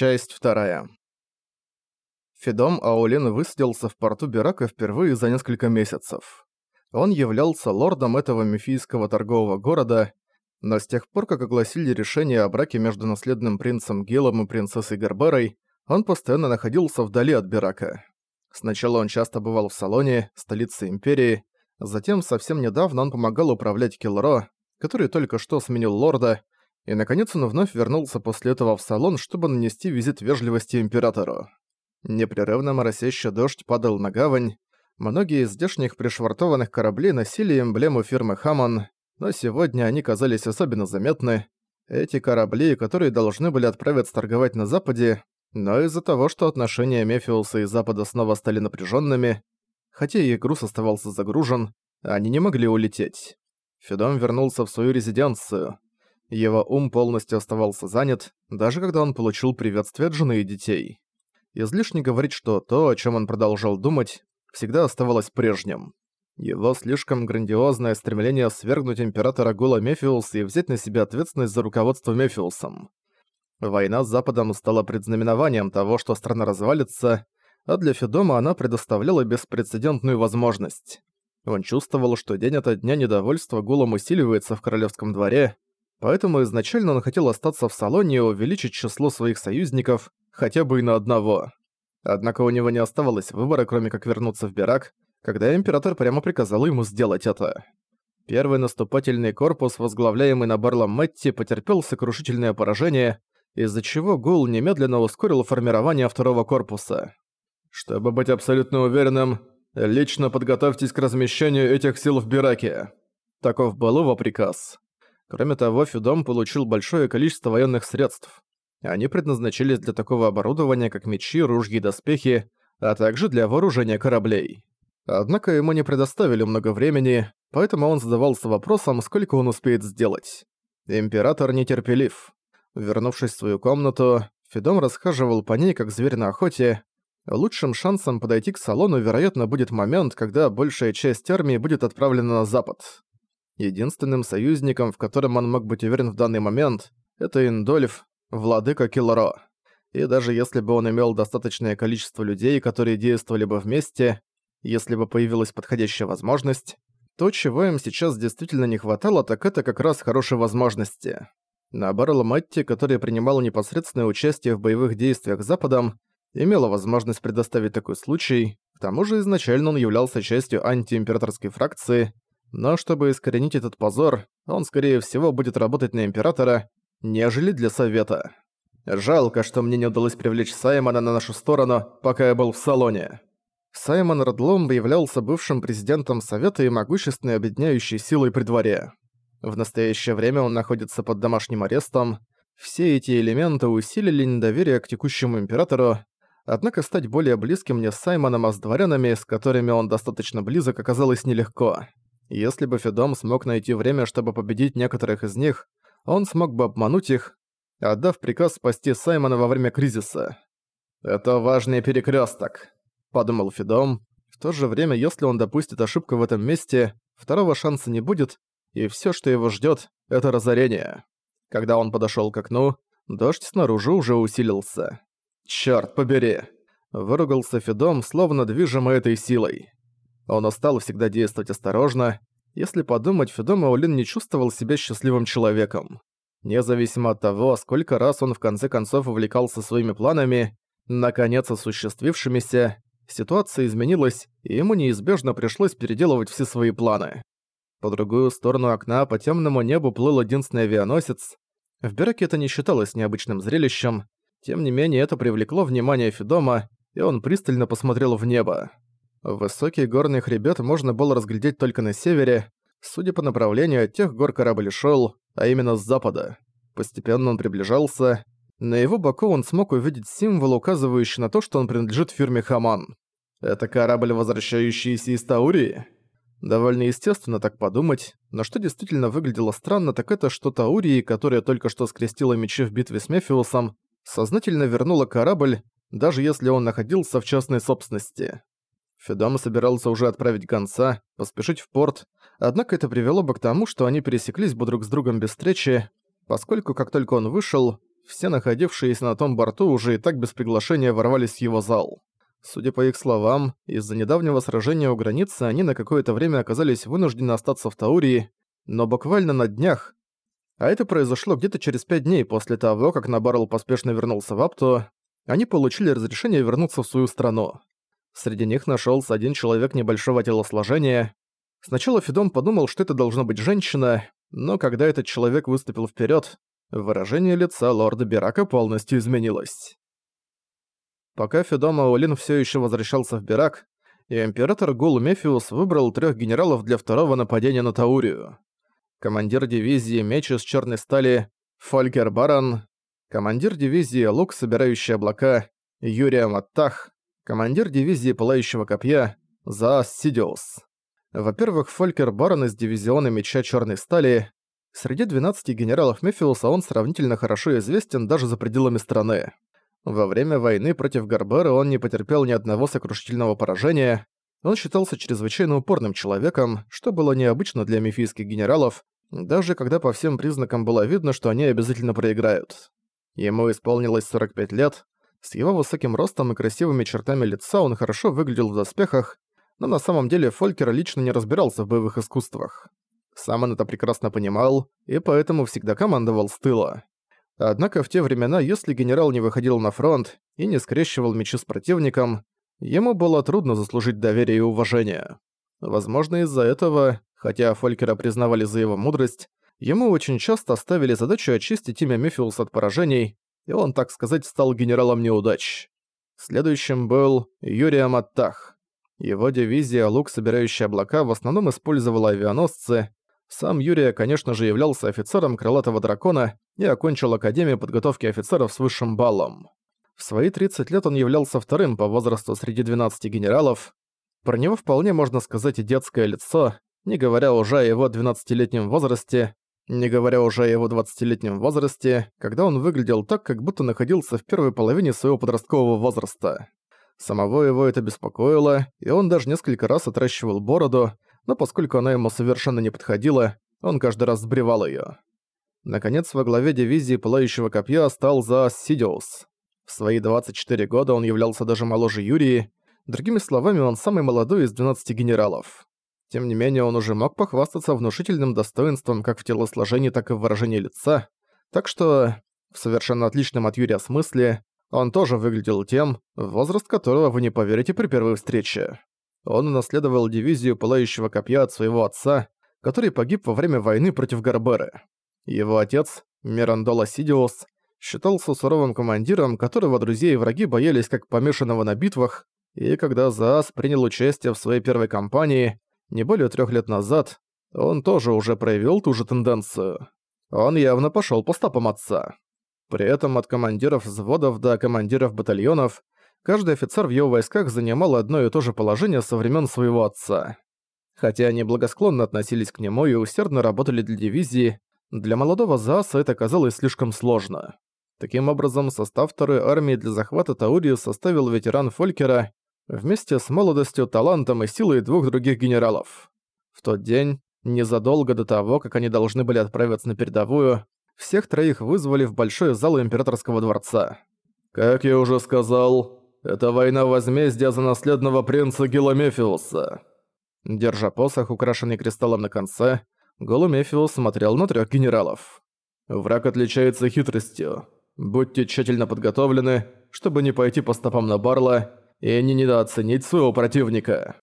Часть вторая. Федом Аулин высадился в порту Бирака впервые за несколько месяцев. Он являлся лордом этого мифийского торгового города, но с тех пор, как огласили решение о браке между наследным принцем Гелом и принцессой Герберой, он постоянно находился вдали от Бирака. Сначала он часто бывал в Салоне, столице Империи, затем совсем недавно он помогал управлять Килро, который только что сменил лорда, и наконец он вновь вернулся после этого в салон, чтобы нанести визит вежливости императору. Непрерывно моросящий дождь падал на гавань, многие из здешних пришвартованных кораблей носили эмблему фирмы «Хаммон», но сегодня они казались особенно заметны. Эти корабли, которые должны были отправиться торговать на Западе, но из-за того, что отношения Мефиуса и Запада снова стали напряженными, хотя их груз оставался загружен, они не могли улететь. Федом вернулся в свою резиденцию. Его ум полностью оставался занят, даже когда он получил приветствие от жены и детей. Излишне говорить, что то, о чем он продолжал думать, всегда оставалось прежним. Его слишком грандиозное стремление свергнуть императора Гула Мефиуса и взять на себя ответственность за руководство Мефиусом. Война с Западом стала предзнаменованием того, что страна развалится, а для Федома она предоставляла беспрецедентную возможность. Он чувствовал, что день ото дня недовольство Гулом усиливается в королевском дворе, поэтому изначально он хотел остаться в салоне и увеличить число своих союзников хотя бы и на одного. Однако у него не оставалось выбора, кроме как вернуться в Бирак, когда император прямо приказал ему сделать это. Первый наступательный корпус, возглавляемый Набарлом Мэтти, потерпел сокрушительное поражение, из-за чего Гул немедленно ускорил формирование второго корпуса. «Чтобы быть абсолютно уверенным, лично подготовьтесь к размещению этих сил в Бираке». Таков был его приказ. Кроме того, Фюдом получил большое количество военных средств. Они предназначались для такого оборудования, как мечи, ружья и доспехи, а также для вооружения кораблей. Однако ему не предоставили много времени, поэтому он задавался вопросом, сколько он успеет сделать. Император нетерпелив. Вернувшись в свою комнату, Федом расхаживал по ней, как зверь на охоте. Лучшим шансом подойти к салону, вероятно, будет момент, когда большая часть армии будет отправлена на запад. Единственным союзником, в котором он мог быть уверен в данный момент, это Индольф, владыка Килларо. И даже если бы он имел достаточное количество людей, которые действовали бы вместе, если бы появилась подходящая возможность, то, чего им сейчас действительно не хватало, так это как раз хорошей возможности. Наоборот, Матти, который принимал непосредственное участие в боевых действиях с Западом, имела возможность предоставить такой случай, к тому же изначально он являлся частью антиимператорской фракции, но чтобы искоренить этот позор, он, скорее всего, будет работать на Императора, нежели для Совета. Жалко, что мне не удалось привлечь Саймона на нашу сторону, пока я был в салоне. Саймон Радломб являлся бывшим президентом Совета и могущественной объединяющей силой при дворе. В настоящее время он находится под домашним арестом. Все эти элементы усилили недоверие к текущему императору, однако стать более близким мне с Саймоном, а с дворянами, с которыми он достаточно близок, оказалось нелегко. Если бы Федом смог найти время, чтобы победить некоторых из них, он смог бы обмануть их, отдав приказ спасти Саймона во время кризиса. «Это важный перекрёсток», — подумал Федом. В то же время, если он допустит ошибку в этом месте, второго шанса не будет, и всё, что его ждёт, — это разорение. Когда он подошёл к окну, дождь снаружи уже усилился. «Чёрт побери!» — выругался Федом, словно движимый этой силой. Он устал всегда действовать осторожно. Если подумать, Федом Аулин не чувствовал себя счастливым человеком. Независимо от того, сколько раз он в конце концов увлекался своими планами, наконец осуществившимися, ситуация изменилась, и ему неизбежно пришлось переделывать все свои планы. По другую сторону окна по темному небу плыл единственный авианосец. В Бераке это не считалось необычным зрелищем, тем не менее это привлекло внимание Федома, и он пристально посмотрел в небо. Высокий горный хребет можно было разглядеть только на севере. Судя по направлению, от тех гор корабль шел, а именно с запада. Постепенно он приближался. На его боку он смог увидеть символ, указывающий на то, что он принадлежит фирме «Хаман». Это корабль, возвращающийся из Таурии? Довольно естественно так подумать, но что действительно выглядело странно, так это что Таурии, которая только что скрестила мечи в битве с Мефиусом, сознательно вернула корабль, даже если он находился в частной собственности. Федом собирался уже отправить гонца, поспешить в порт, однако это привело бы к тому, что они пересеклись бы друг с другом без встречи, поскольку как только он вышел, все находившиеся на том борту уже и так без приглашения ворвались в его зал. Судя по их словам, из-за недавнего сражения у границы они на какое-то время оказались вынуждены остаться в Таурии, но буквально на днях. А это произошло где-то через пять дней после того, как Набарл поспешно вернулся в Апту, они получили разрешение вернуться в свою страну. Среди них нашелся один человек небольшого телосложения. Сначала Федон подумал, что это должна быть женщина, но когда этот человек выступил вперед, выражение лица лорда Бирака полностью изменилось. Пока Федом Аулин все еще возвращался в Бирак, и император Гул Мефиус выбрал трех генералов для второго нападения на Таурию. Командир дивизии Меч из черной стали Фолькер Баран, командир дивизии Лук, собирающий облака Юрия Маттах, командир дивизии Пылающего Копья Заас Сидиус. Во-первых, Фолькер Барон из дивизиона Меча Черной Стали. Среди 12 генералов Мефиуса он сравнительно хорошо известен даже за пределами страны. Во время войны против Гарбера он не потерпел ни одного сокрушительного поражения. Он считался чрезвычайно упорным человеком, что было необычно для мифийских генералов, даже когда по всем признакам было видно, что они обязательно проиграют. Ему исполнилось 45 лет, с его высоким ростом и красивыми чертами лица он хорошо выглядел в доспехах, но на самом деле Фолькер лично не разбирался в боевых искусствах. Сам он это прекрасно понимал, и поэтому всегда командовал с тыла. Однако в те времена, если генерал не выходил на фронт и не скрещивал мечи с противником, ему было трудно заслужить доверие и уважение. Возможно, из-за этого, хотя Фолькера признавали за его мудрость, ему очень часто ставили задачу очистить имя Мефиуса от поражений, и он, так сказать, стал генералом неудач. Следующим был Юрий Аматтах. Его дивизия «Лук, собирающий облака» в основном использовала авианосцы, сам Юрия, конечно же, являлся офицером Крылатого Дракона и окончил Академию подготовки офицеров с высшим баллом. В свои 30 лет он являлся вторым по возрасту среди 12 генералов. Про него вполне можно сказать и детское лицо, не говоря уже о его 12-летнем возрасте, не говоря уже о его 20-летнем возрасте, когда он выглядел так, как будто находился в первой половине своего подросткового возраста. Самого его это беспокоило, и он даже несколько раз отращивал бороду, но поскольку она ему совершенно не подходила, он каждый раз сбривал её. Наконец, во главе дивизии Пылающего Копья стал за Сидиус. В свои 24 года он являлся даже моложе Юрии, другими словами, он самый молодой из 12 генералов. Тем не менее, он уже мог похвастаться внушительным достоинством как в телосложении, так и в выражении лица, так что, в совершенно отличном от Юрия смысле, он тоже выглядел тем, возраст которого вы не поверите при первой встрече. Он унаследовал дивизию Пылающего Копья от своего отца, который погиб во время войны против Гарберы. Его отец, Мирандола Сидиус, считался суровым командиром, которого друзья и враги боялись как помешанного на битвах, и когда Заас принял участие в своей первой кампании, не более трех лет назад, он тоже уже проявил ту же тенденцию. Он явно пошел по стопам отца. При этом от командиров взводов до командиров батальонов каждый офицер в его войсках занимал одно и то же положение со времен своего отца. Хотя они благосклонно относились к нему и усердно работали для дивизии, для молодого Зааса это казалось слишком сложно. Таким образом, состав второй армии для захвата Таурии составил ветеран Фолькера вместе с молодостью, талантом и силой двух других генералов. В тот день, незадолго до того, как они должны были отправиться на передовую, всех троих вызвали в большой зал императорского дворца. «Как я уже сказал, это война возмездия за наследного принца Геломефиуса». Держа посох, украшенный кристаллом на конце, Голумефиус смотрел на трех генералов. «Враг отличается хитростью. Будьте тщательно подготовлены, чтобы не пойти по стопам на Барла и не недооценить своего противника».